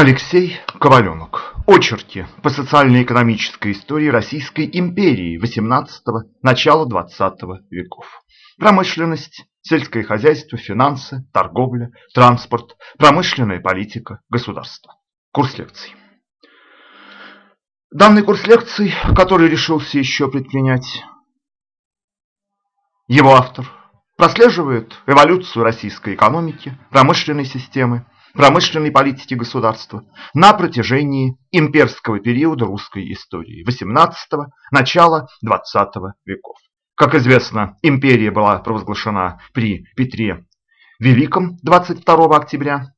Алексей Коваленок. Очерки по социально-экономической истории Российской империи XVIII – начала XX веков. Промышленность, сельское хозяйство, финансы, торговля, транспорт, промышленная политика, государство. Курс лекций. Данный курс лекций, который решился еще предпринять его автор, прослеживает эволюцию российской экономики, промышленной системы, промышленной политики государства на протяжении имперского периода русской истории XVIII – начала XX веков. Как известно, империя была провозглашена при Петре Великом 22 октября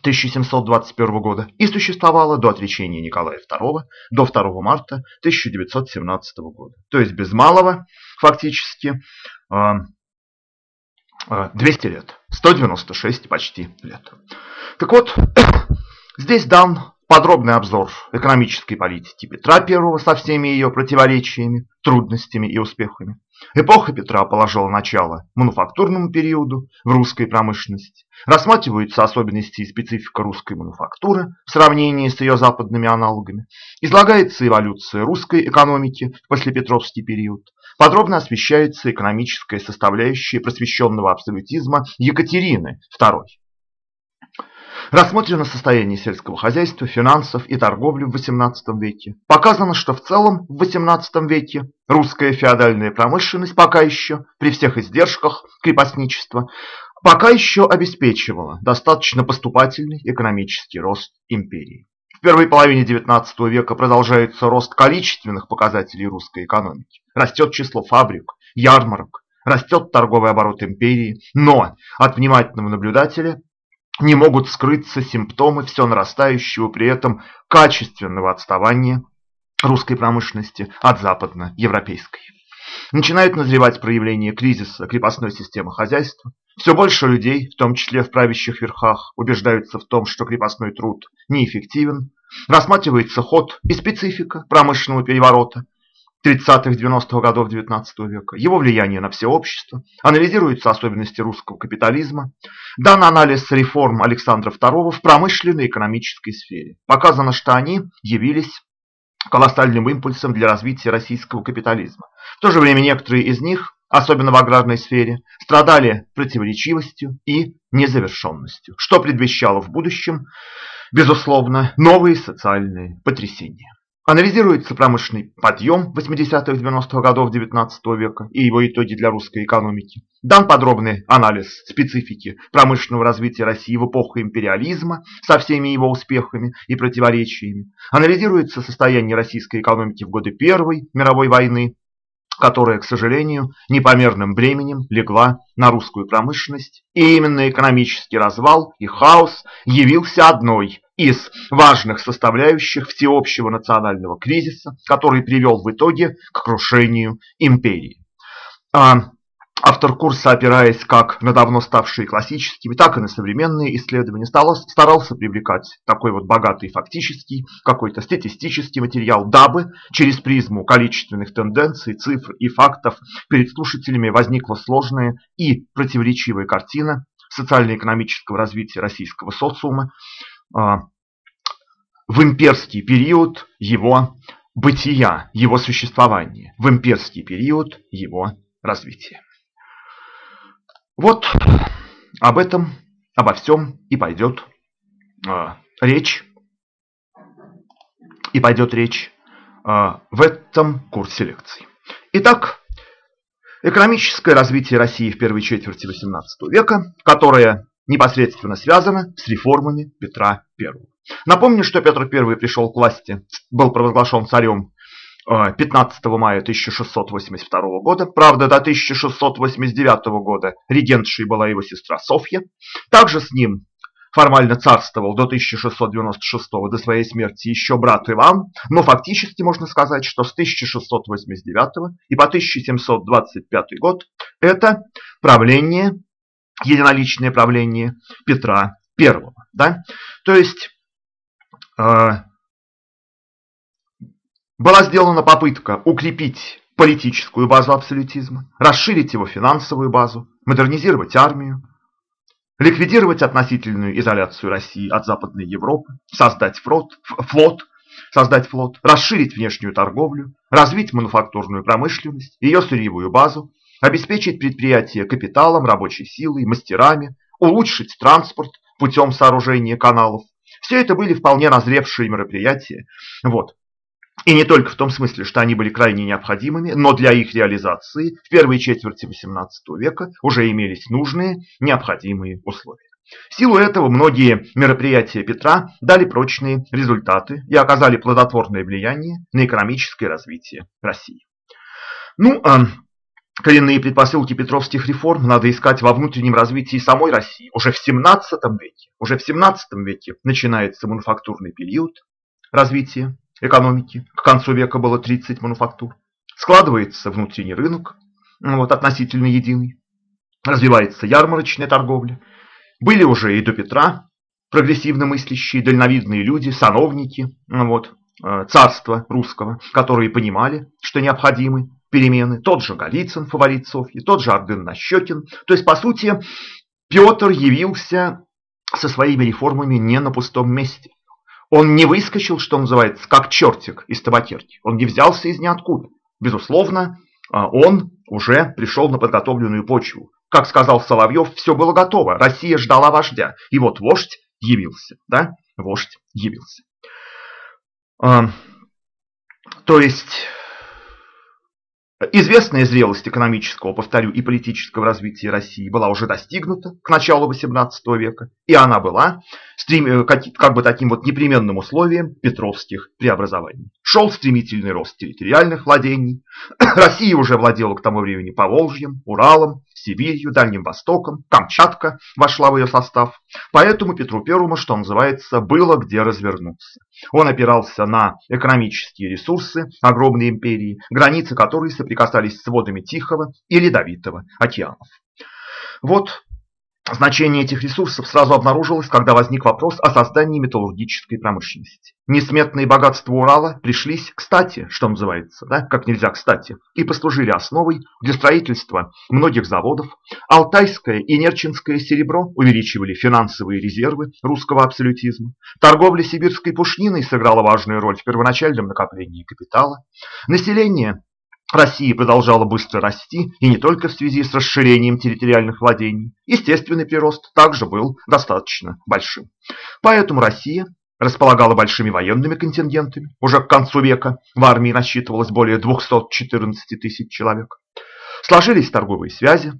1721 года и существовала до отречения Николая II до 2 марта 1917 года. То есть без малого фактически 200 лет, 196 почти лет. Так вот, здесь дан подробный обзор экономической политики Петра I со всеми ее противоречиями, трудностями и успехами. Эпоха Петра положила начало мануфактурному периоду в русской промышленности. Рассматриваются особенности и специфика русской мануфактуры в сравнении с ее западными аналогами. Излагается эволюция русской экономики в послепетровский период. Подробно освещается экономическая составляющая просвещенного абсолютизма Екатерины II. Рассмотрено состояние сельского хозяйства, финансов и торговли в XVIII веке. Показано, что в целом в XVIII веке русская феодальная промышленность пока еще, при всех издержках крепостничества, пока еще обеспечивала достаточно поступательный экономический рост империи. В первой половине XIX века продолжается рост количественных показателей русской экономики. Растет число фабрик, ярмарок, растет торговый оборот империи, но от внимательного наблюдателя не могут скрыться симптомы все нарастающего при этом качественного отставания русской промышленности от западноевропейской. Начинают назревать проявления кризиса крепостной системы хозяйства. Все больше людей, в том числе в правящих верхах, убеждаются в том, что крепостной труд неэффективен. Рассматривается ход и специфика промышленного переворота, 30-х-90-х годов XIX века, его влияние на все общество, анализируются особенности русского капитализма, дан анализ реформ Александра II в промышленной и экономической сфере. Показано, что они явились колоссальным импульсом для развития российского капитализма. В то же время некоторые из них, особенно в аграрной сфере, страдали противоречивостью и незавершенностью, что предвещало в будущем, безусловно, новые социальные потрясения. Анализируется промышленный подъем 80-х-90-х годов XIX века и его итоги для русской экономики. Дан подробный анализ специфики промышленного развития России в эпоху империализма со всеми его успехами и противоречиями. Анализируется состояние российской экономики в годы Первой мировой войны, которая, к сожалению, непомерным бременем легла на русскую промышленность. И именно экономический развал и хаос явился одной из важных составляющих всеобщего национального кризиса, который привел в итоге к крушению империи. А, автор курса, опираясь как на давно ставшие классическими, так и на современные исследования, старался привлекать такой вот богатый фактический, какой-то статистический материал, дабы через призму количественных тенденций, цифр и фактов перед слушателями возникла сложная и противоречивая картина социально-экономического развития российского социума, в имперский период его бытия, его существования, в имперский период его развития. Вот об этом, обо всем и пойдет э, речь, и пойдет речь э, в этом курсе лекций. Итак, экономическое развитие России в первой четверти XVIII века, которое непосредственно связано с реформами Петра I. Напомню, что Петр I пришел к власти, был провозглашен царем 15 э, мая 1682 года. Правда, до 1689 года регентшей была его сестра Софья. Также с ним формально царствовал до 1696 до своей смерти еще брат Иван, но фактически можно сказать, что с 1689 и по 1725 год это правление единоличное правление Петра I. Да? То есть э, была сделана попытка укрепить политическую базу абсолютизма, расширить его финансовую базу, модернизировать армию, ликвидировать относительную изоляцию России от Западной Европы, создать флот, флот, создать флот, расширить внешнюю торговлю, развить мануфактурную промышленность, ее сырьевую базу, обеспечить предприятия капиталом, рабочей силой, мастерами, улучшить транспорт путем сооружения каналов. Все это были вполне назревшие мероприятия. Вот. И не только в том смысле, что они были крайне необходимыми, но для их реализации в первой четверти XVIII века уже имелись нужные, необходимые условия. В силу этого многие мероприятия Петра дали прочные результаты и оказали плодотворное влияние на экономическое развитие России. Ну, а коренные предпосылки петровских реформ надо искать во внутреннем развитии самой России. Уже в 17 веке, уже в 17 веке начинается мануфактурный период развития экономики. К концу века было 30 мануфактур. Складывается внутренний рынок, вот, относительно единый. Развивается ярмарочная торговля. Были уже и до Петра прогрессивно мыслящие, дальновидные люди, сановники вот, э, царства русского, которые понимали, что необходимы перемены. Тот же Голицын, фаворит Софьи, тот же Ардын Нащекин. То есть, по сути, Петр явился со своими реформами не на пустом месте. Он не выскочил, что называется, как чертик из табакерки. Он не взялся из ниоткуда. Безусловно, а, он уже пришел на подготовленную почву. Как сказал Соловьев, все было готово. Россия ждала вождя. И вот вождь явился. Да? Вождь явился. А, то есть Известная зрелость экономического, повторю, и политического развития России была уже достигнута к началу XVIII века, и она была э, как бы таким вот непременным условием петровских преобразований. Шел стремительный рост территориальных владений. Россия уже владела к тому времени Поволжьем, Уралом, Сибирью, Дальним Востоком, Камчатка вошла в ее состав. Поэтому Петру Первому, что называется, было где развернуться. Он опирался на экономические ресурсы огромной империи, границы которой соприкасались с водами Тихого и Ледовитого океанов. Вот Значение этих ресурсов сразу обнаружилось, когда возник вопрос о создании металлургической промышленности. Несметные богатства Урала пришлись кстати, что называется, да, как нельзя кстати, и послужили основой для строительства многих заводов. Алтайское и Нерчинское серебро увеличивали финансовые резервы русского абсолютизма. Торговля сибирской пушниной сыграла важную роль в первоначальном накоплении капитала. Население Россия продолжала быстро расти, и не только в связи с расширением территориальных владений. Естественный прирост также был достаточно большим. Поэтому Россия располагала большими военными контингентами. Уже к концу века в армии насчитывалось более 214 тысяч человек. Сложились торговые связи.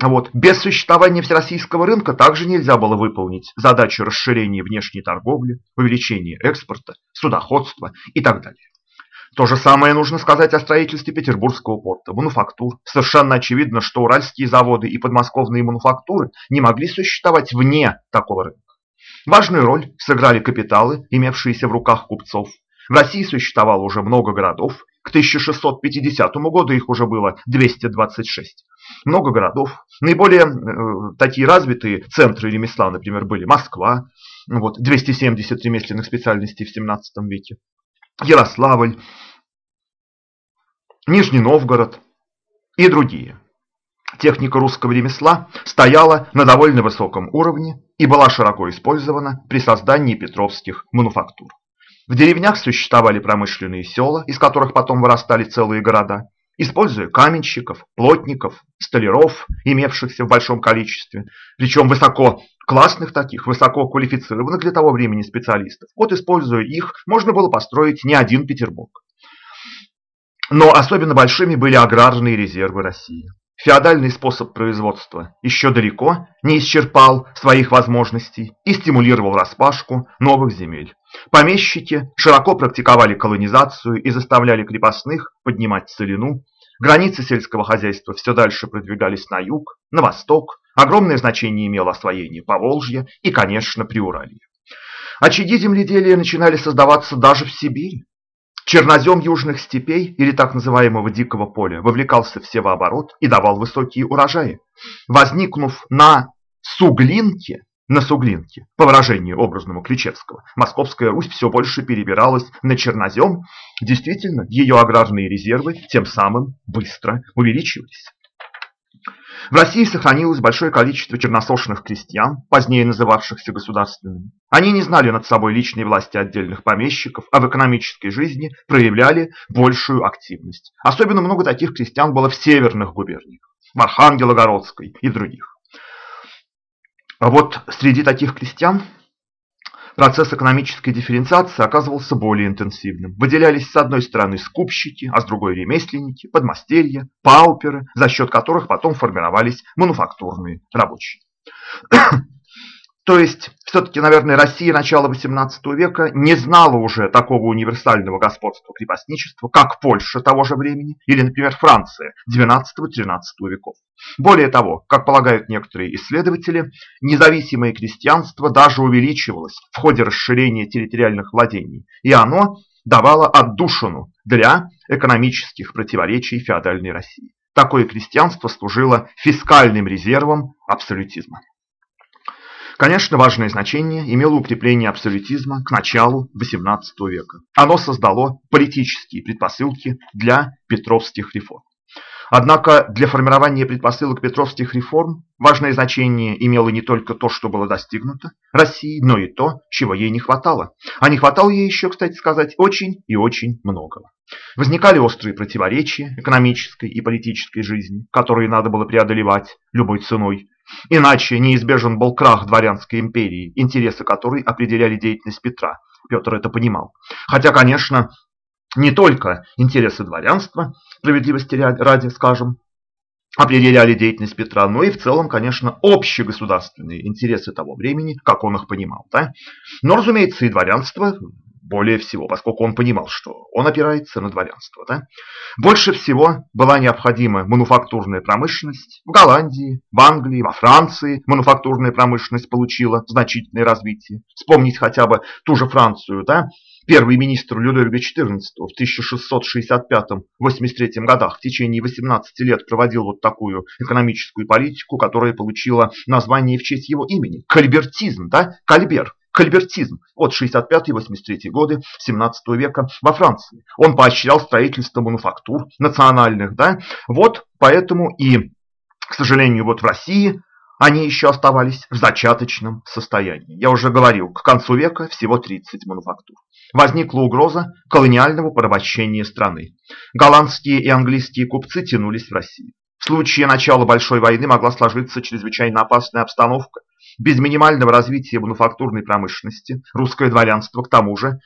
Вот. Без существования всероссийского рынка также нельзя было выполнить задачу расширения внешней торговли, увеличения экспорта, судоходства и так далее. То же самое нужно сказать о строительстве Петербургского порта, мануфактур. Совершенно очевидно, что уральские заводы и подмосковные мануфактуры не могли существовать вне такого рынка. Важную роль сыграли капиталы, имевшиеся в руках купцов. В России существовало уже много городов. К 1650 году их уже было 226. Много городов. Наиболее э, такие развитые центры ремесла, например, были Москва, вот, 270 ремесленных специальностей в 17 веке, Ярославль, Нижний Новгород и другие. Техника русского ремесла стояла на довольно высоком уровне и была широко использована при создании петровских мануфактур. В деревнях существовали промышленные села, из которых потом вырастали целые города, используя каменщиков, плотников, столяров, имевшихся в большом количестве, причем высоко классных таких, высоко квалифицированных для того времени специалистов. Вот используя их, можно было построить не один Петербург. Но особенно большими были аграрные резервы России. Феодальный способ производства еще далеко не исчерпал своих возможностей и стимулировал распашку новых земель. Помещики широко практиковали колонизацию и заставляли крепостных поднимать целину. Границы сельского хозяйства все дальше продвигались на юг, на восток. Огромное значение имело освоение Поволжья и, конечно, Приуралья. Очаги земледелия начинали создаваться даже в Сибири. Чернозем южных степей или так называемого дикого поля вовлекался в севооборот и давал высокие урожаи. Возникнув на Суглинке, на Суглинке, по выражению образному Ключевского, Московская Русь все больше перебиралась на чернозем. Действительно, ее аграрные резервы тем самым быстро увеличивались. В России сохранилось большое количество черносошных крестьян, позднее называвшихся государственными. Они не знали над собой личной власти отдельных помещиков, а в экономической жизни проявляли большую активность. Особенно много таких крестьян было в северных губерниях, в Архангелогородской и других. А вот среди таких крестьян Процесс экономической дифференциации оказывался более интенсивным. Выделялись с одной стороны скупщики, а с другой ремесленники, подмастерья, пауперы, за счет которых потом формировались мануфактурные рабочие. То есть, все-таки, наверное, Россия начала XVIII века не знала уже такого универсального господства крепостничества, как Польша того же времени или, например, Франция XII-XIII веков. Более того, как полагают некоторые исследователи, независимое крестьянство даже увеличивалось в ходе расширения территориальных владений, и оно давало отдушину для экономических противоречий феодальной России. Такое крестьянство служило фискальным резервом абсолютизма. Конечно, важное значение имело укрепление абсолютизма к началу XVIII века. Оно создало политические предпосылки для петровских реформ. Однако для формирования предпосылок петровских реформ важное значение имело не только то, что было достигнуто Россией, но и то, чего ей не хватало. А не хватало ей еще, кстати сказать, очень и очень многого. Возникали острые противоречия экономической и политической жизни, которые надо было преодолевать любой ценой. Иначе неизбежен был крах дворянской империи, интересы которой определяли деятельность Петра. Петр это понимал. Хотя, конечно, не только интересы дворянства, справедливости ради, скажем, определяли деятельность Петра, но и в целом, конечно, общегосударственные интересы того времени, как он их понимал. Да? Но, разумеется, и дворянство более всего, поскольку он понимал, что он опирается на дворянство. Да? Больше всего была необходима мануфактурная промышленность. В Голландии, в Англии, во Франции мануфактурная промышленность получила значительное развитие. Вспомнить хотя бы ту же Францию. Да? Первый министр Людовика XIV в 1665-83 годах в течение 18 лет проводил вот такую экономическую политику, которая получила название в честь его имени. Кальбертизм, да? Кальбер. Кальбертизм от 65-83 годы 17 века во Франции. Он поощрял строительство мануфактур национальных. Да? Вот поэтому и, к сожалению, вот в России они еще оставались в зачаточном состоянии. Я уже говорил, к концу века всего 30 мануфактур. Возникла угроза колониального порабощения страны. Голландские и английские купцы тянулись в Россию. В случае начала Большой войны могла сложиться чрезвычайно опасная обстановка. Без минимального развития мануфактурной промышленности русское дворянство, к тому же,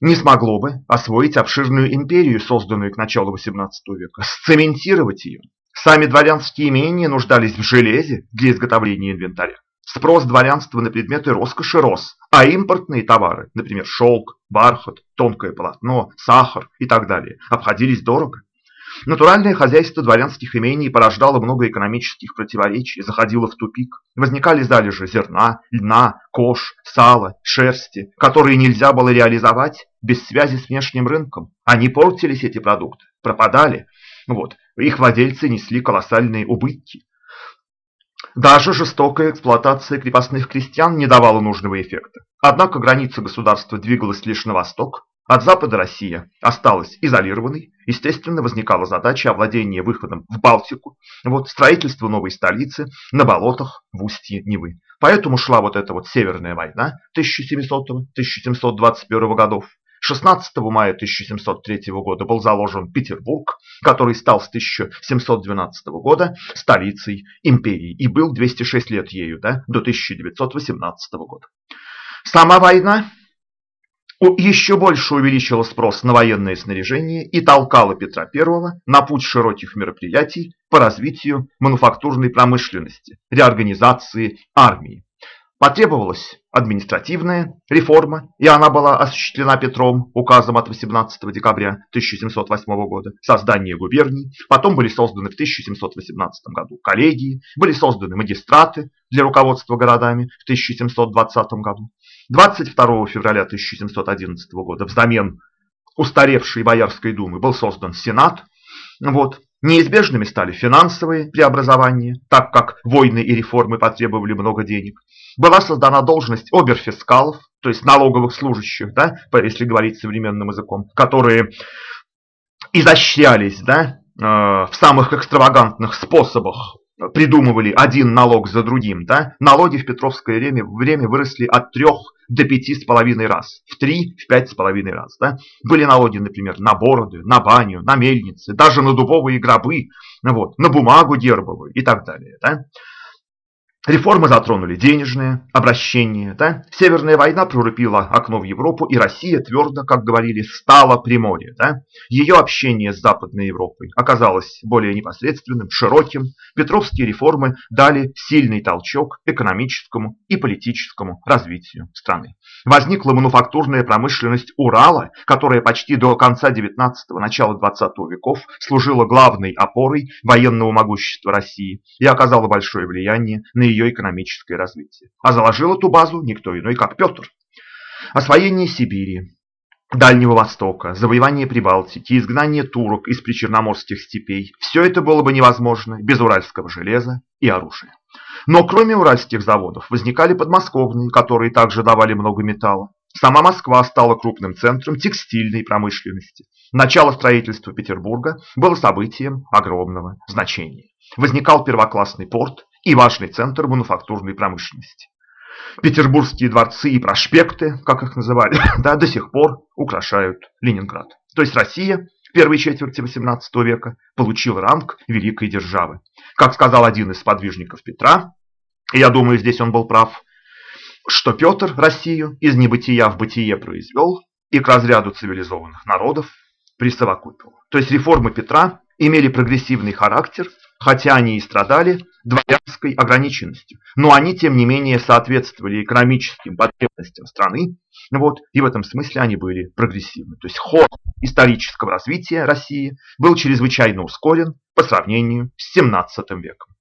не смогло бы освоить обширную империю, созданную к началу XVIII века, сцементировать ее. Сами дворянские имения нуждались в железе для изготовления инвентаря. Спрос дворянства на предметы роскоши рос, а импортные товары, например, шелк, бархат, тонкое полотно, сахар и так далее, обходились дорого. Натуральное хозяйство дворянских имений порождало много экономических противоречий, заходило в тупик. Возникали залежи зерна, льна, кож, сала, шерсти, которые нельзя было реализовать без связи с внешним рынком. Они портились, эти продукты, пропадали. Вот. Их владельцы несли колоссальные убытки. Даже жестокая эксплуатация крепостных крестьян не давала нужного эффекта. Однако граница государства двигалась лишь на восток. От запада Россия осталась изолированной. Естественно, возникала задача овладения выходом в Балтику, вот, строительство новой столицы на болотах в устье Невы. Поэтому шла вот эта вот Северная война 1700-1721 годов. 16 мая 1703 года был заложен Петербург, который стал с 1712 года столицей империи и был 206 лет ею да, до 1918 года. Сама война еще больше увеличила спрос на военное снаряжение и толкала Петра I на путь широких мероприятий по развитию мануфактурной промышленности, реорганизации армии. Потребовалась административная реформа, и она была осуществлена Петром указом от 18 декабря 1708 года, создание губерний, потом были созданы в 1718 году коллегии, были созданы магистраты для руководства городами в 1720 году. 22 февраля 1711 года взамен устаревшей Боярской думы был создан Сенат. Вот. Неизбежными стали финансовые преобразования, так как войны и реформы потребовали много денег. Была создана должность оберфискалов, то есть налоговых служащих, да, если говорить современным языком, которые изощрялись да, в самых экстравагантных способах придумывали один налог за другим, да, налоги в Петровское время, время выросли от трех до пяти с половиной раз, в три, в пять с половиной раз. Да. Были налоги, например, на бороды, на баню, на мельницы, даже на дубовые гробы, вот, на бумагу гербовую и так далее. Да. Реформы затронули денежное обращение. Да? Северная война прорубила окно в Европу, и Россия твердо, как говорили, стала при море. Да? Ее общение с Западной Европой оказалось более непосредственным, широким. Петровские реформы дали сильный толчок экономическому и политическому развитию страны. Возникла мануфактурная промышленность Урала, которая почти до конца 19-го, начала 20 веков служила главной опорой военного могущества России и оказала большое влияние на ее ее экономическое развитие. А заложил эту базу никто иной, как Петр. Освоение Сибири, Дальнего Востока, завоевание Прибалтики, изгнание турок из причерноморских степей – все это было бы невозможно без уральского железа и оружия. Но кроме уральских заводов возникали подмосковные, которые также давали много металла. Сама Москва стала крупным центром текстильной промышленности. Начало строительства Петербурга было событием огромного значения. Возникал первоклассный порт, и важный центр мануфактурной промышленности. Петербургские дворцы и проспекты, как их называли, да, до сих пор украшают Ленинград. То есть Россия в первой четверти XVIII века получила ранг великой державы. Как сказал один из подвижников Петра, и я думаю, здесь он был прав, что Петр Россию из небытия в бытие произвел и к разряду цивилизованных народов присовокупил. То есть реформы Петра имели прогрессивный характер, хотя они и страдали дворянской ограниченностью. Но они, тем не менее, соответствовали экономическим потребностям страны, вот, и в этом смысле они были прогрессивны. То есть ход исторического развития России был чрезвычайно ускорен по сравнению с 17 веком.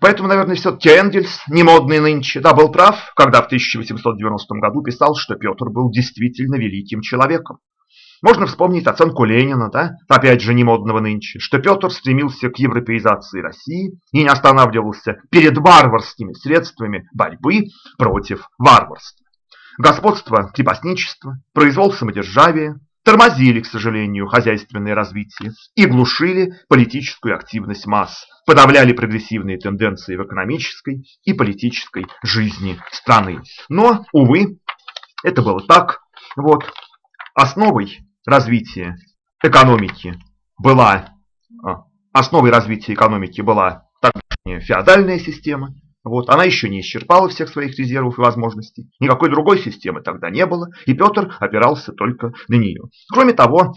Поэтому, наверное, все-таки Энгельс, не модный нынче, да, был прав, когда в 1890 году писал, что Петр был действительно великим человеком. Можно вспомнить оценку Ленина, да, опять же не модного нынче, что Петр стремился к европеизации России и не останавливался перед варварскими средствами борьбы против варварства. Господство крепостничества, произвол самодержавия тормозили, к сожалению, хозяйственное развитие и глушили политическую активность масс, подавляли прогрессивные тенденции в экономической и политической жизни страны. Но, увы, это было так. Вот. Основой развития экономики была, а, основой развития экономики была тогдашняя феодальная система. Вот, она еще не исчерпала всех своих резервов и возможностей. Никакой другой системы тогда не было, и Петр опирался только на нее. Кроме того,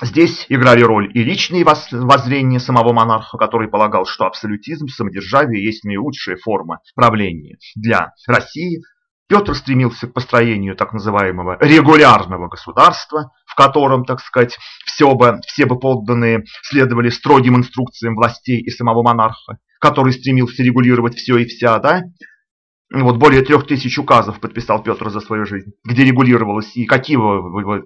Здесь играли роль и личные воззрения самого монарха, который полагал, что абсолютизм, самодержавие есть наилучшая форма правления для России, Петр стремился к построению так называемого регулярного государства, в котором, так сказать, все бы, все бы подданные следовали строгим инструкциям властей и самого монарха, который стремился регулировать все и вся, да, вот более трех тысяч указов подписал Петр за свою жизнь, где регулировалось и какие,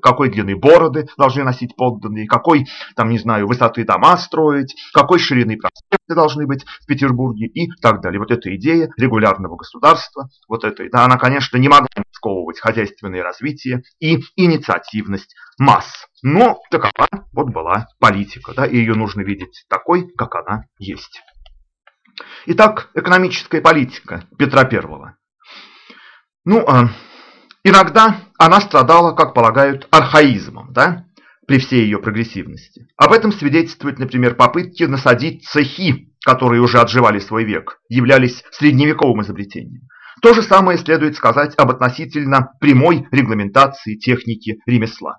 какой длины бороды должны носить подданные, какой, там, не знаю, высоты дома строить, какой ширины проспекты должны быть в Петербурге и так далее. Вот эта идея регулярного государства, вот эта, да, она, конечно, не могла сковывать хозяйственное развитие и инициативность масс. Но такова вот была политика, да, и ее нужно видеть такой, как она есть. Итак, экономическая политика Петра I. Ну, а, иногда она страдала, как полагают, архаизмом, да, при всей ее прогрессивности. Об этом свидетельствуют, например, попытки насадить цехи, которые уже отживали свой век, являлись средневековым изобретением. То же самое следует сказать об относительно прямой регламентации техники ремесла.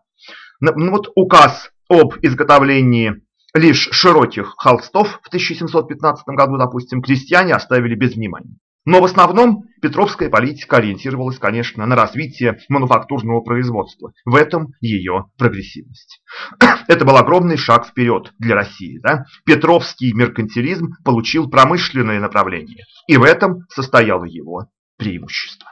Ну, вот указ об изготовлении Лишь широких холстов в 1715 году, допустим, крестьяне оставили без внимания. Но в основном петровская политика ориентировалась, конечно, на развитие мануфактурного производства. В этом ее прогрессивность. Это был огромный шаг вперед для России. Да? Петровский меркантилизм получил промышленное направление. И в этом состояло его преимущество.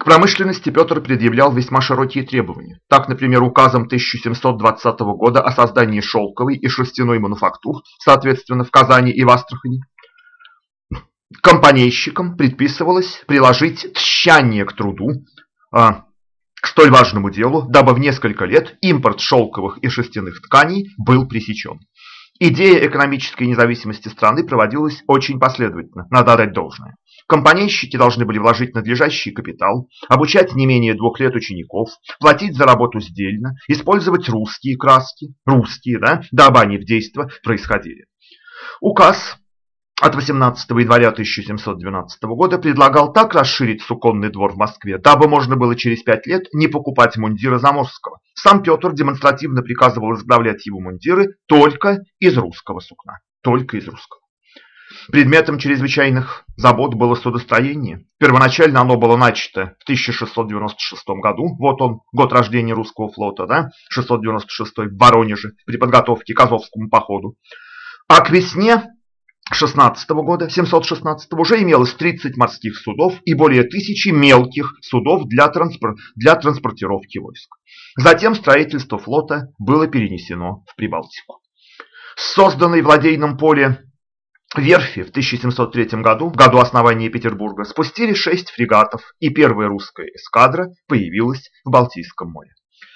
К промышленности Петр предъявлял весьма широкие требования. Так, например, указом 1720 года о создании шелковой и шерстяной мануфактур, соответственно, в Казани и в Астрахани, компанейщикам предписывалось приложить тщание к труду, а, к столь важному делу, дабы в несколько лет импорт шелковых и шерстяных тканей был пресечен. Идея экономической независимости страны проводилась очень последовательно, надо отдать должное. Компанейщики должны были вложить надлежащий капитал, обучать не менее двух лет учеников, платить за работу сдельно, использовать русские краски, русские, да, дабы они в действие происходили. Указ от 18 января 1712 года предлагал так расширить суконный двор в Москве, дабы можно было через пять лет не покупать мундира Заморского. Сам Петр демонстративно приказывал изготовлять его мундиры только из русского сукна. Только из русского. Предметом чрезвычайных забот было судостроение. Первоначально оно было начато в 1696 году. Вот он, год рождения русского флота, да, 696 в Воронеже, при подготовке к Азовскому походу. А к весне 16 года, 716 уже имелось 30 морских судов и более тысячи мелких судов для, транспор для транспортировки войск. Затем строительство флота было перенесено в Прибалтику. Созданный в ладейном поле верфи в 1703 году, в году основания Петербурга, спустили 6 фрегатов, и первая русская эскадра появилась в Балтийском море.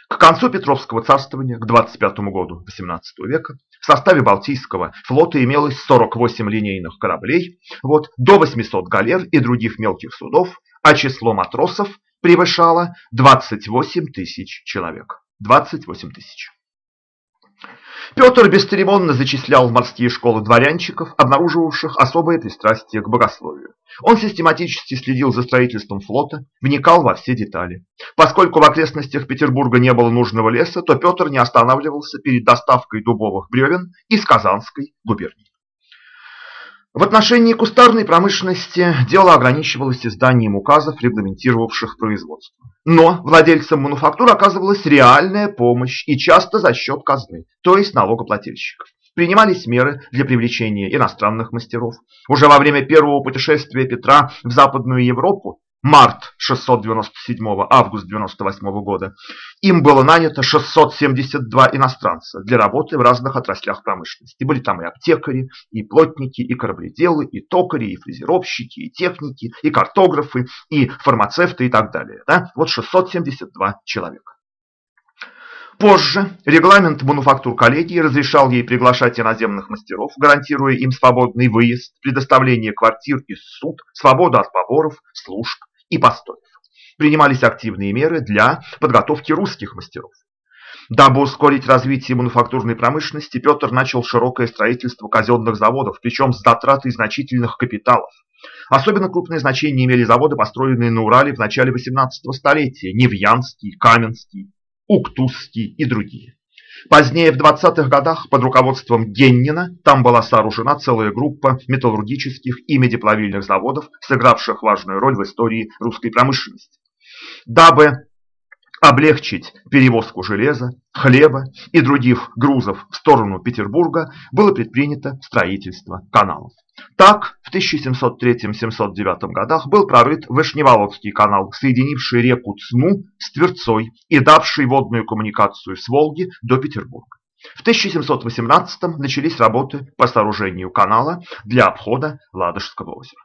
К концу Петровского царствования, к 25 году XVIII века, в составе Балтийского флота имелось 48 линейных кораблей, вот, до 800 галер и других мелких судов, а число матросов превышало 28 тысяч человек. 28 тысяч. Петр бесцеремонно зачислял в морские школы дворянчиков, обнаруживавших особое пристрастие к богословию. Он систематически следил за строительством флота, вникал во все детали. Поскольку в окрестностях Петербурга не было нужного леса, то Петр не останавливался перед доставкой дубовых бревен из Казанской губернии. В отношении кустарной промышленности дело ограничивалось изданием указов, регламентировавших производство. Но владельцам мануфактур оказывалась реальная помощь и часто за счет казны, то есть налогоплательщиков. Принимались меры для привлечения иностранных мастеров. Уже во время первого путешествия Петра в Западную Европу март 697 август 98 года, им было нанято 672 иностранца для работы в разных отраслях промышленности. Были там и аптекари, и плотники, и корабледелы, и токари, и фрезеровщики, и техники, и картографы, и фармацевты и так далее. Да? Вот 672 человека. Позже регламент мануфактур коллегии разрешал ей приглашать иноземных мастеров, гарантируя им свободный выезд, предоставление квартир и суд, свободу от поборов, служб и постоев. Принимались активные меры для подготовки русских мастеров. Дабы ускорить развитие мануфактурной промышленности, Петр начал широкое строительство казенных заводов, причем с затратой значительных капиталов. Особенно крупное значение имели заводы, построенные на Урале в начале 18 столетия – Невьянский, Каменский, Уктусский и другие. Позднее, в 20-х годах, под руководством Геннина, там была сооружена целая группа металлургических и медиплавильных заводов, сыгравших важную роль в истории русской промышленности. Дабы облегчить перевозку железа, хлеба и других грузов в сторону Петербурга, было предпринято строительство каналов. Так, в 1703-1709 годах был прорыт Вышневолодский канал, соединивший реку Цну с Тверцой и давший водную коммуникацию с Волги до Петербурга. В 1718 начались работы по сооружению канала для обхода Ладожского озера.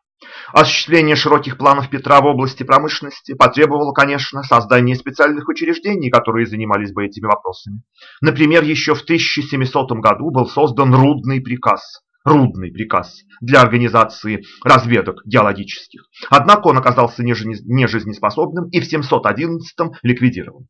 Осуществление широких планов Петра в области промышленности потребовало, конечно, создания специальных учреждений, которые занимались бы этими вопросами. Например, еще в 1700 году был создан Рудный приказ, Рудный приказ для организации разведок геологических. Однако он оказался нежизнеспособным и в 711 ликвидирован.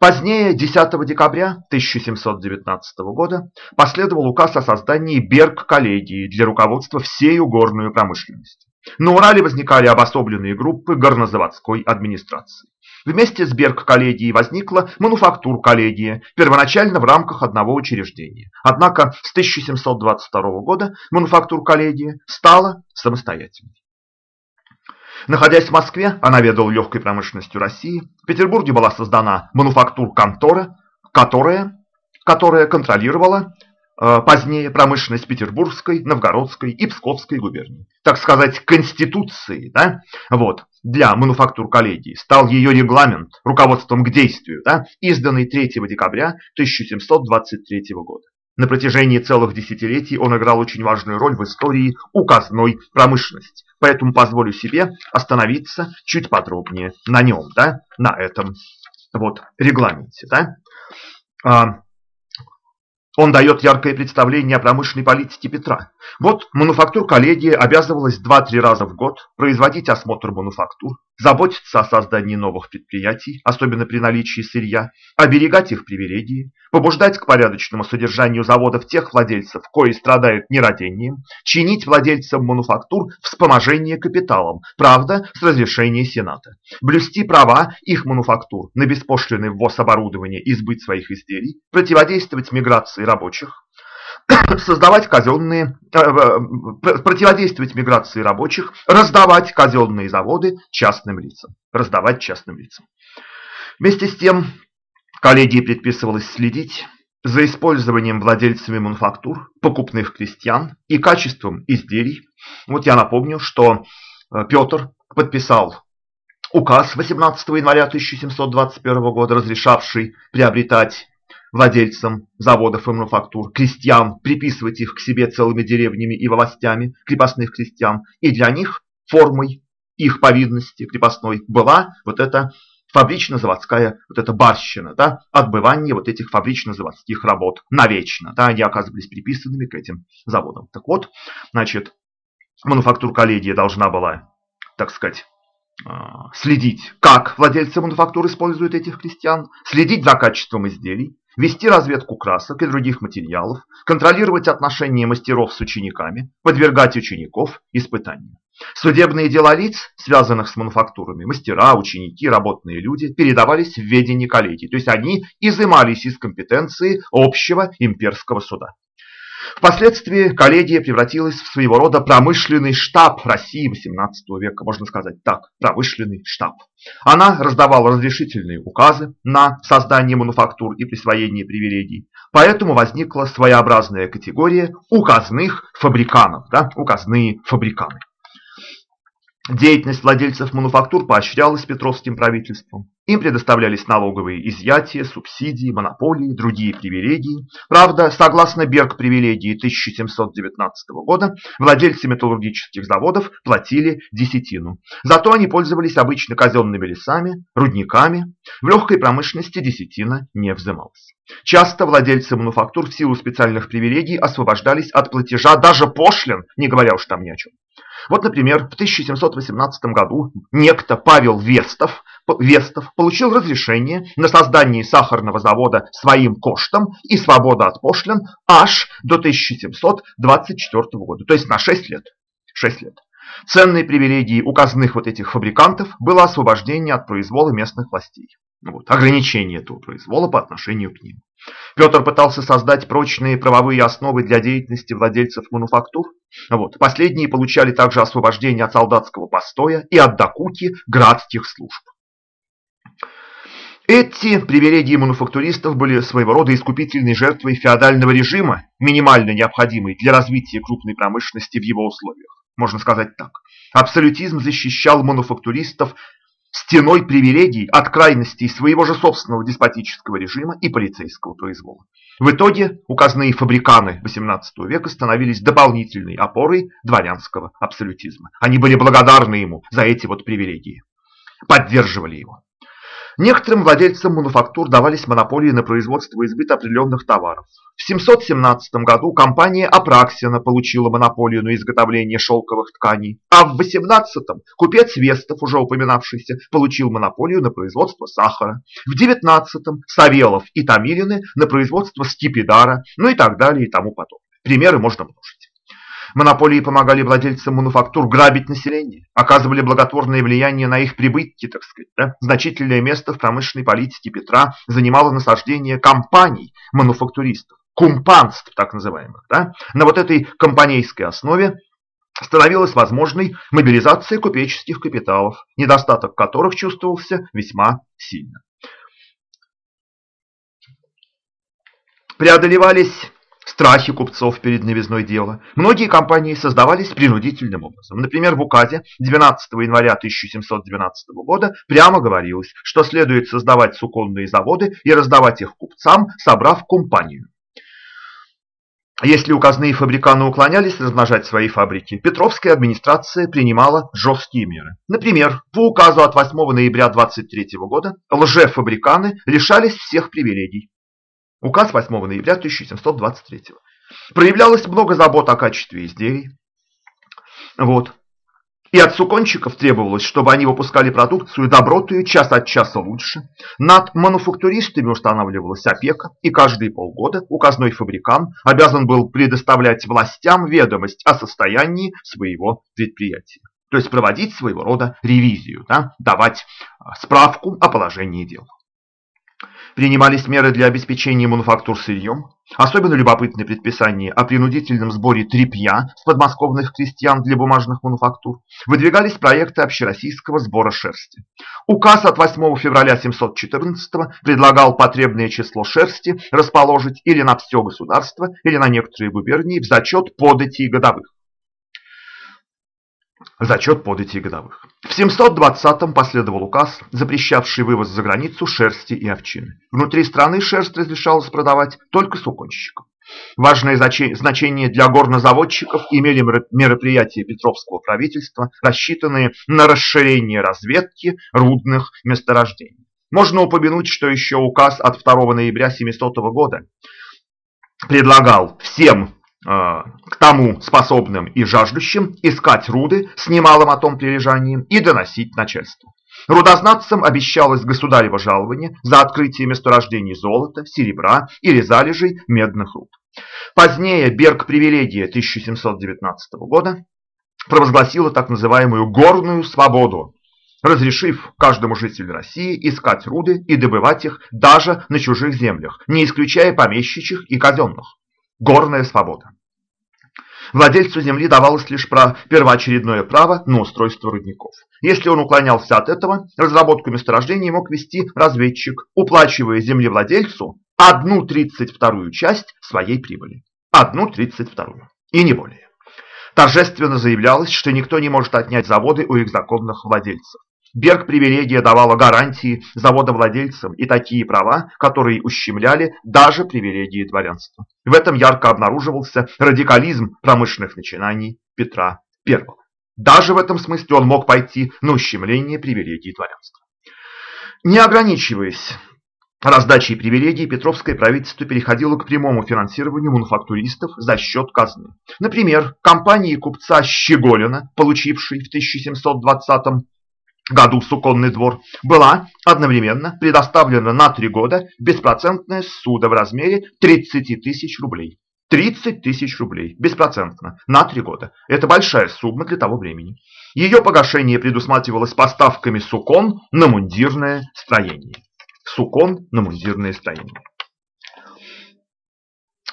Позднее, 10 декабря 1719 года, последовал указ о создании Берг-коллегии для руководства всей угорной промышленностью. На Урале возникали обособленные группы горнозаводской администрации. Вместе с Берг-коллегией возникла мануфактур-коллегия, первоначально в рамках одного учреждения. Однако с 1722 года мануфактур-коллегия стала самостоятельной. Находясь в Москве, она ведала легкой промышленностью России. В Петербурге была создана мануфактур-контора, которая, которая контролировала позднее промышленность Петербургской, Новгородской и Псковской губернии. Так сказать, конституции да, вот, для мануфактур коллегии стал ее регламент руководством к действию, да, изданный 3 декабря 1723 года. На протяжении целых десятилетий он играл очень важную роль в истории указной промышленности. Поэтому позволю себе остановиться чуть подробнее на нем, да, на этом вот, регламенте. Да? Он дает яркое представление о промышленной политике Петра. Вот мануфактур-коллегия обязывалась 2-3 раза в год производить осмотр мануфактур, заботиться о создании новых предприятий, особенно при наличии сырья, оберегать их привилегии, побуждать к порядочному содержанию заводов тех владельцев, кои страдают нерадением, чинить владельцам мануфактур вспоможение капиталом, правда, с разрешения Сената, блюсти права их мануфактур на беспошлиный ввоз оборудования и сбыт своих изделий, противодействовать миграции рабочих, создавать казенные, э, э, противодействовать миграции рабочих, раздавать казенные заводы частным лицам. Раздавать частным лицам. Вместе с тем, коллегии предписывалось следить за использованием владельцами мануфактур, покупных крестьян и качеством изделий. Вот я напомню, что э, Петр подписал указ 18 января 1721 года, разрешавший приобретать владельцам заводов и мануфактур, крестьян, приписывать их к себе целыми деревнями и властями крепостных крестьян. И для них формой их повинности крепостной была вот эта фабрично-заводская вот эта барщина, да, отбывание вот этих фабрично-заводских работ навечно. Да, они оказывались приписанными к этим заводам. Так вот, значит, мануфактур коллегия должна была, так сказать, а, следить, как владельцы мануфактур используют этих крестьян, следить за качеством изделий, вести разведку красок и других материалов, контролировать отношения мастеров с учениками, подвергать учеников испытаниям. Судебные дела лиц, связанных с мануфактурами, мастера, ученики, работные люди, передавались в ведение коллегии, то есть они изымались из компетенции общего имперского суда. Впоследствии коллегия превратилась в своего рода промышленный штаб России XVIII века, можно сказать так, промышленный штаб. Она раздавала разрешительные указы на создание мануфактур и присвоение привилегий, поэтому возникла своеобразная категория указных фабриканов, да, указные фабриканы. Деятельность владельцев мануфактур поощрялась Петровским правительством. Им предоставлялись налоговые изъятия, субсидии, монополии, другие привилегии. Правда, согласно Берг-привилегии 1719 года, владельцы металлургических заводов платили десятину. Зато они пользовались обычно казенными лесами, рудниками. В легкой промышленности десятина не взималась. Часто владельцы мануфактур в силу специальных привилегий освобождались от платежа даже пошлин, не говоря уж там ни о чем. Вот, например, в 1718 году некто Павел Вестов, Вестов получил разрешение на создание сахарного завода своим коштом и свобода от пошлин аж до 1724 года, то есть на 6 лет. 6 лет. Ценной привилегией указанных вот этих фабрикантов было освобождение от произвола местных властей. Вот, ограничение этого произвола по отношению к ним. Петр пытался создать прочные правовые основы для деятельности владельцев мануфактур. Вот. Последние получали также освобождение от солдатского постоя и от докуки градских служб. Эти привилегии мануфактуристов были своего рода искупительной жертвой феодального режима, минимально необходимой для развития крупной промышленности в его условиях. Можно сказать так. Абсолютизм защищал мануфактуристов стеной привилегий от крайностей своего же собственного деспотического режима и полицейского произвола. В итоге указные фабриканы XVIII века становились дополнительной опорой дворянского абсолютизма. Они были благодарны ему за эти вот привилегии, поддерживали его. Некоторым владельцам мануфактур давались монополии на производство и сбыт определенных товаров. В 717 году компания Апраксина получила монополию на изготовление шелковых тканей, а в 18 купец Вестов, уже упоминавшийся, получил монополию на производство сахара. В 19 Савелов и Томилины на производство скипидара, ну и так далее и тому подобное. Примеры можно множить. Монополии помогали владельцам мануфактур грабить население, оказывали благотворное влияние на их прибытки, так сказать. Да? Значительное место в промышленной политике Петра занимало насаждение компаний мануфактуристов, кумпанств так называемых. Да? На вот этой компанейской основе становилась возможной мобилизация купеческих капиталов, недостаток которых чувствовался весьма сильно. Преодолевались страхи купцов перед новизной дела. Многие компании создавались принудительным образом. Например, в указе 12 января 1712 года прямо говорилось, что следует создавать суконные заводы и раздавать их купцам, собрав компанию. Если указные фабриканы уклонялись размножать свои фабрики, Петровская администрация принимала жесткие меры. Например, по указу от 8 ноября 23 года лжефабриканы лишались всех привилегий. Указ 8 ноября 1723. Проявлялось много забот о качестве изделий. Вот. И от сукончиков требовалось, чтобы они выпускали продукцию добротую час от часа лучше. Над мануфактуристами устанавливалась опека, и каждые полгода указной фабрикан обязан был предоставлять властям ведомость о состоянии своего предприятия. То есть проводить своего рода ревизию, да, давать а, справку о положении дел. Принимались меры для обеспечения мануфактур сырьем. Особенно любопытны предписания о принудительном сборе тряпья с подмосковных крестьян для бумажных мануфактур. Выдвигались проекты общероссийского сбора шерсти. Указ от 8 февраля 714 предлагал потребное число шерсти расположить или на все государство, или на некоторые губернии в зачет податей годовых зачет податей годовых. В 720-м последовал указ, запрещавший вывоз за границу шерсти и овчины. Внутри страны шерсть разрешалось продавать только суконщикам. Важное значение для горнозаводчиков имели мероприятия Петровского правительства, рассчитанные на расширение разведки рудных месторождений. Можно упомянуть, что еще указ от 2 ноября 700 года предлагал всем к тому способным и жаждущим искать руды с немалым о том прилежанием и доносить начальству. Рудознатцам обещалось государево жалование за открытие месторождений золота, серебра или залежей медных руд. Позднее Берг привилегия 1719 года провозгласила так называемую горную свободу, разрешив каждому жителю России искать руды и добывать их даже на чужих землях, не исключая помещичьих и казенных. Горная свобода. Владельцу земли давалось лишь про первоочередное право на устройство рудников. Если он уклонялся от этого, разработку месторождений мог вести разведчик, уплачивая землевладельцу одну тридцать вторую часть своей прибыли. Одну тридцать вторую. И не более. Торжественно заявлялось, что никто не может отнять заводы у их законных владельцев. Берг-привилегия давала гарантии заводовладельцам и такие права, которые ущемляли даже привилегии дворянства. В этом ярко обнаруживался радикализм промышленных начинаний Петра I. Даже в этом смысле он мог пойти на ущемление привилегий дворянства. Не ограничиваясь раздачей привилегий, Петровское правительство переходило к прямому финансированию мануфактуристов за счет казны. Например, компании купца Щеголина, получившей в 1720 году суконный двор, была одновременно предоставлена на три года беспроцентная ссуда в размере 30 тысяч рублей. 30 тысяч рублей, беспроцентно, на три года. Это большая сумма для того времени. Ее погашение предусматривалось поставками сукон на мундирное строение. Сукон на мундирное строение.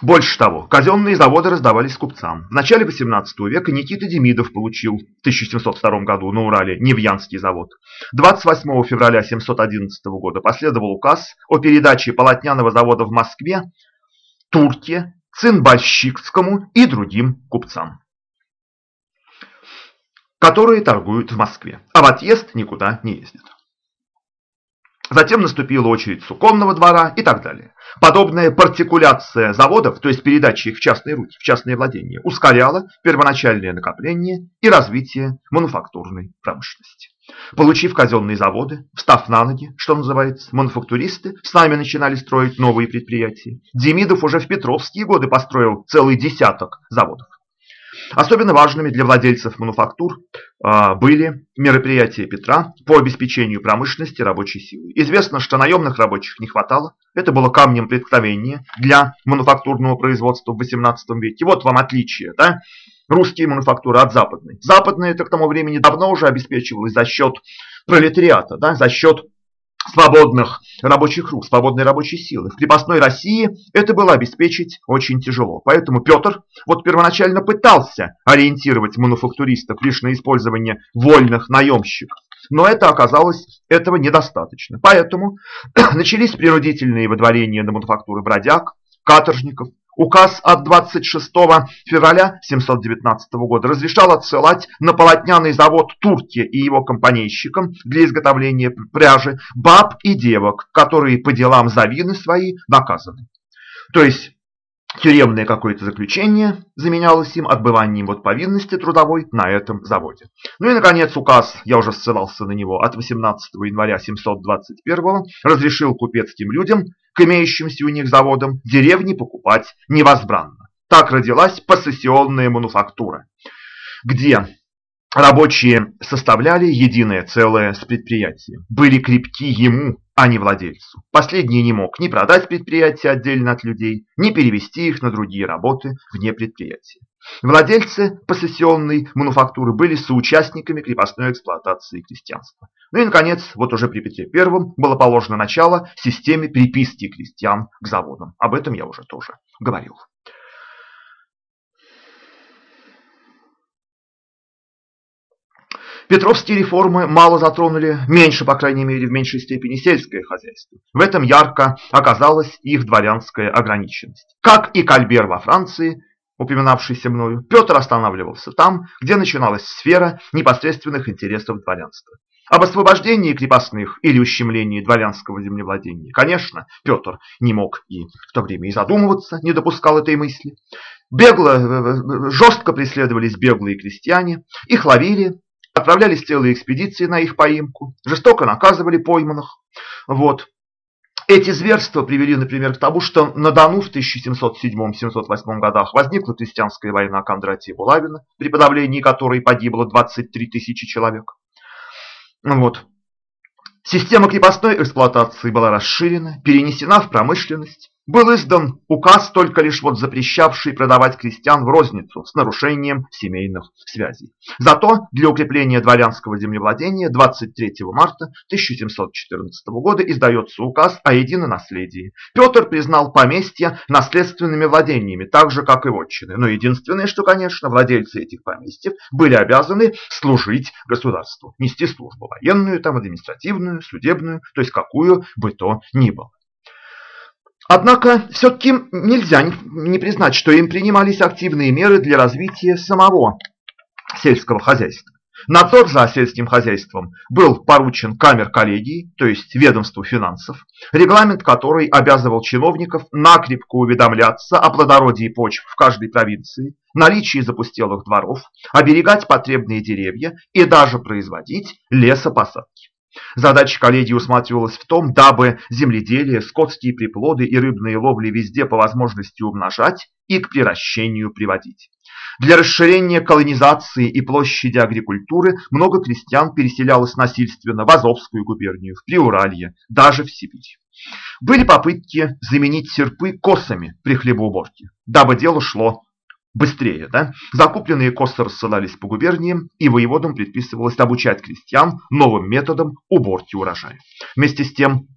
Больше того, казенные заводы раздавались купцам. В начале XVIII века Никита Демидов получил в 1702 году на Урале Невьянский завод. 28 февраля 1711 года последовал указ о передаче полотняного завода в Москве Турке, Цинбальщикскому и другим купцам, которые торгуют в Москве, а в отъезд никуда не ездят. Затем наступила очередь суконного двора и так далее. Подобная партикуляция заводов, то есть передача их в частные руки, в частные владения, ускоряла первоначальное накопление и развитие мануфактурной промышленности. Получив казенные заводы, встав на ноги, что называется, мануфактуристы сами начинали строить новые предприятия. Демидов уже в Петровские годы построил целый десяток заводов. Особенно важными для владельцев мануфактур а, были мероприятия Петра по обеспечению промышленности рабочей силой. Известно, что наемных рабочих не хватало. Это было камнем преткновения для мануфактурного производства в XVIII веке. Вот вам отличие. Да? Русские мануфактуры от западной. Западная это к тому времени давно уже обеспечивалась за счет пролетариата, да? за счет свободных рабочих рук, свободной рабочей силы. В крепостной России это было обеспечить очень тяжело. Поэтому Петр вот первоначально пытался ориентировать мануфактуристов лишь на использование вольных наемщиков. Но это оказалось этого недостаточно. Поэтому начались принудительные выдворения на мануфактуры бродяг, каторжников, Указ от 26 февраля 719 года разрешал отсылать на полотняный завод Турки и его компанейщикам для изготовления пряжи баб и девок, которые по делам за вины свои наказаны. То есть тюремное какое-то заключение заменялось им отбыванием от повинности трудовой на этом заводе. Ну и, наконец, указ, я уже ссылался на него, от 18 января 721 разрешил купецким людям к имеющимся у них заводам деревни покупать невозбранно. Так родилась посессионная мануфактура, где рабочие составляли единое целое с предприятием, были крепки ему, а не владельцу. Последний не мог ни продать предприятие отдельно от людей, ни перевести их на другие работы вне предприятия. Владельцы посессионной мануфактуры были соучастниками крепостной эксплуатации крестьянства. Ну и, наконец, вот уже при Петре I было положено начало системе приписки крестьян к заводам. Об этом я уже тоже говорил. Петровские реформы мало затронули, меньше, по крайней мере, в меньшей степени сельское хозяйство. В этом ярко оказалась их дворянская ограниченность. Как и Кальбер во Франции, упоминавшийся мною, Петр останавливался там, где начиналась сфера непосредственных интересов дворянства. Об освобождении крепостных или ущемлении дворянского землевладения, конечно, Петр не мог и в то время и задумываться, не допускал этой мысли. Бегло, э, э, жестко преследовались беглые крестьяне, их ловили, Отправлялись целые экспедиции на их поимку, жестоко наказывали пойманных. Вот. Эти зверства привели, например, к тому, что на Дону в 1707-1708 годах возникла крестьянская война Кондратия Булавина, при подавлении которой погибло 23 тысячи человек. Вот. Система крепостной эксплуатации была расширена, перенесена в промышленность. Был издан указ, только лишь вот запрещавший продавать крестьян в розницу с нарушением семейных связей. Зато для укрепления дворянского землевладения 23 марта 1714 года издается указ о единонаследии. Петр признал поместья наследственными владениями, так же, как и вотчины. Но единственное, что, конечно, владельцы этих поместьев были обязаны служить государству, нести службу военную, там, административную, судебную, то есть какую бы то ни было. Однако все-таки нельзя не признать, что им принимались активные меры для развития самого сельского хозяйства. Надзор за сельским хозяйством был поручен камер коллегии, то есть ведомству финансов, регламент которой обязывал чиновников накрепко уведомляться о плодородии почв в каждой провинции, наличии запустелых дворов, оберегать потребные деревья и даже производить лесопосадки. Задача коллегии усматривалась в том, дабы земледелие, скотские приплоды и рыбные ловли везде по возможности умножать и к приращению приводить. Для расширения колонизации и площади агрикультуры много крестьян переселялось насильственно в Азовскую губернию, в Приуралье, даже в Сибирь. Были попытки заменить серпы косами при хлебоуборке, дабы дело шло быстрее. Да? Закупленные косы рассылались по губерниям, и воеводам предписывалось обучать крестьян новым методам уборки урожая. Вместе с тем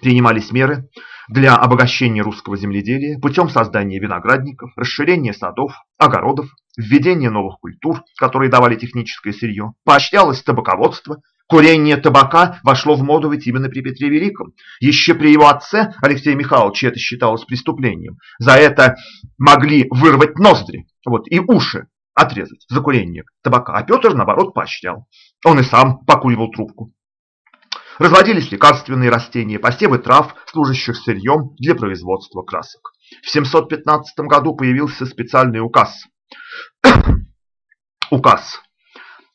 принимались меры для обогащения русского земледелия путем создания виноградников, расширения садов, огородов, введения новых культур, которые давали техническое сырье, поощрялось табаководство, Курение табака вошло в моду ведь именно при Петре Великом. Еще при его отце Алексее Михайловиче это считалось преступлением. За это могли вырвать ноздри вот, и уши отрезать за курение табака. А Петр, наоборот, поощрял. Он и сам покуривал трубку. Разводились лекарственные растения, посевы трав, служащих сырьем для производства красок. В 715 году появился специальный указ. указ,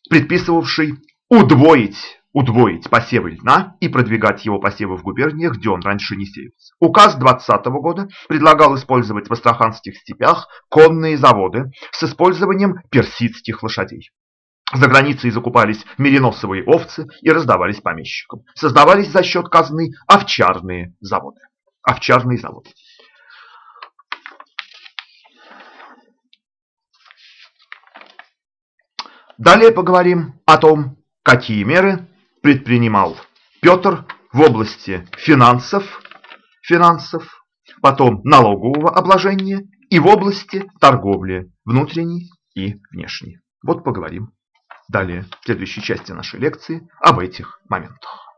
предписывавший удвоить, удвоить посевы льна и продвигать его посевы в губерниях, где он раньше не сеялся. Указ 20 года предлагал использовать в астраханских степях конные заводы с использованием персидских лошадей. За границей закупались мериносовые овцы и раздавались помещикам. Создавались за счет казны овчарные заводы. Овчарные заводы. Далее поговорим о том, какие меры предпринимал Петр в области финансов, финансов, потом налогового обложения и в области торговли внутренней и внешней. Вот поговорим далее в следующей части нашей лекции об этих моментах.